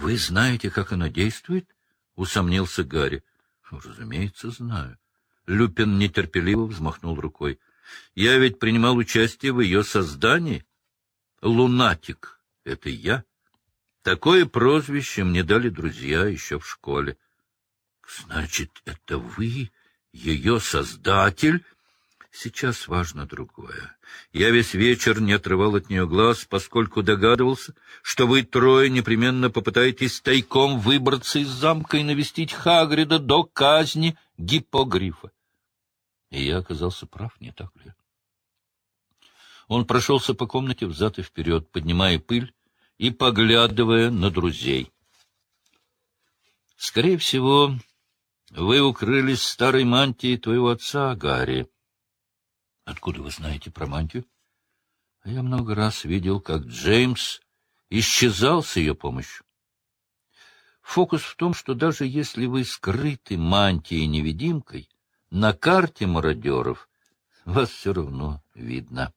Вы знаете, как она действует? — усомнился Гарри. — Разумеется, знаю. Люпин нетерпеливо взмахнул рукой. — Я ведь принимал участие в ее создании. Лунатик — это я. Такое прозвище мне дали друзья еще в школе. — Значит, это вы, ее создатель? Сейчас важно другое. Я весь вечер не отрывал от нее глаз, поскольку догадывался, что вы трое непременно попытаетесь тайком выбраться из замка и навестить Хагрида до казни гипогрифа. И я оказался прав, не так ли? Он прошелся по комнате взад и вперед, поднимая пыль и поглядывая на друзей. Скорее всего, вы укрылись старой мантии твоего отца, Гарри. Откуда вы знаете про мантию? Я много раз видел, как Джеймс исчезал с ее помощью. Фокус в том, что даже если вы скрыты мантией-невидимкой, на карте мародеров вас все равно видно.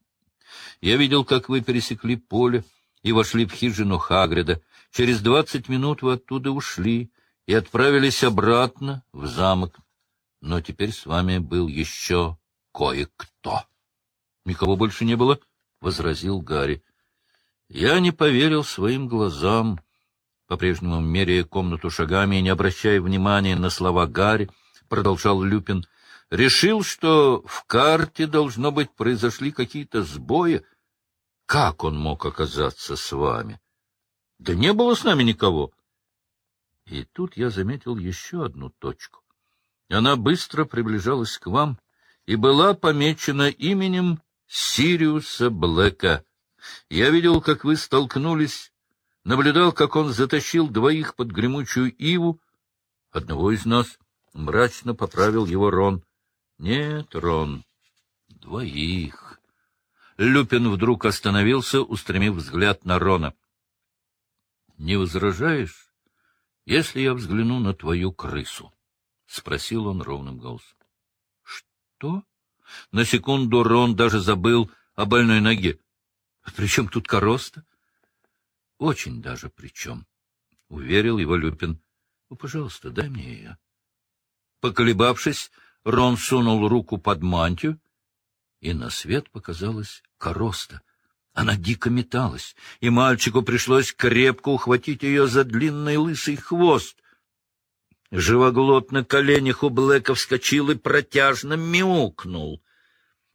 Я видел, как вы пересекли поле и вошли в хижину Хагрида. Через двадцать минут вы оттуда ушли и отправились обратно в замок. Но теперь с вами был еще кое-кто. — Никого больше не было? — возразил Гарри. Я не поверил своим глазам. По-прежнему, меряя комнату шагами и не обращая внимания на слова Гарри, продолжал Люпин, решил, что в карте, должно быть, произошли какие-то сбои. Как он мог оказаться с вами? Да не было с нами никого. И тут я заметил еще одну точку. Она быстро приближалась к вам и была помечена именем Сириуса Блэка. Я видел, как вы столкнулись, наблюдал, как он затащил двоих под гремучую иву. Одного из нас мрачно поправил его Рон. Нет, Рон, двоих. Люпин вдруг остановился, устремив взгляд на Рона. — Не возражаешь, если я взгляну на твою крысу? — спросил он ровным голосом. — Что? На секунду Рон даже забыл о больной ноге. — Причем тут короста? — Очень даже причем, — уверил его Люпин. — Ну, пожалуйста, дай мне ее. Поколебавшись, Рон сунул руку под мантию, и на свет показалась короста. Она дико металась, и мальчику пришлось крепко ухватить ее за длинный лысый хвост. Живоглот на коленях у Блэка вскочил и протяжно мяукнул.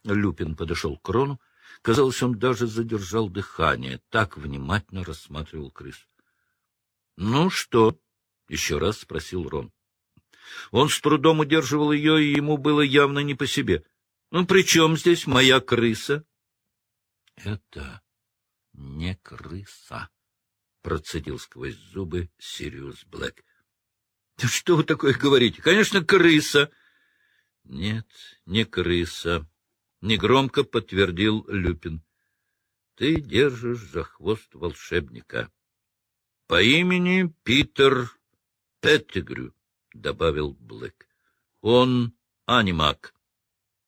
Люпин подошел к Рону. Казалось, он даже задержал дыхание, так внимательно рассматривал крысу. — Ну что? — еще раз спросил Рон. Он с трудом удерживал ее, и ему было явно не по себе. — Ну, при чем здесь моя крыса? — Это не крыса, — процедил сквозь зубы Сириус Блэк. — Что вы такое говорите? Конечно, крыса. — Нет, не крыса, — негромко подтвердил Люпин. — Ты держишь за хвост волшебника. — По имени Питер Петтигрю, — добавил Блэк. — Он анимак.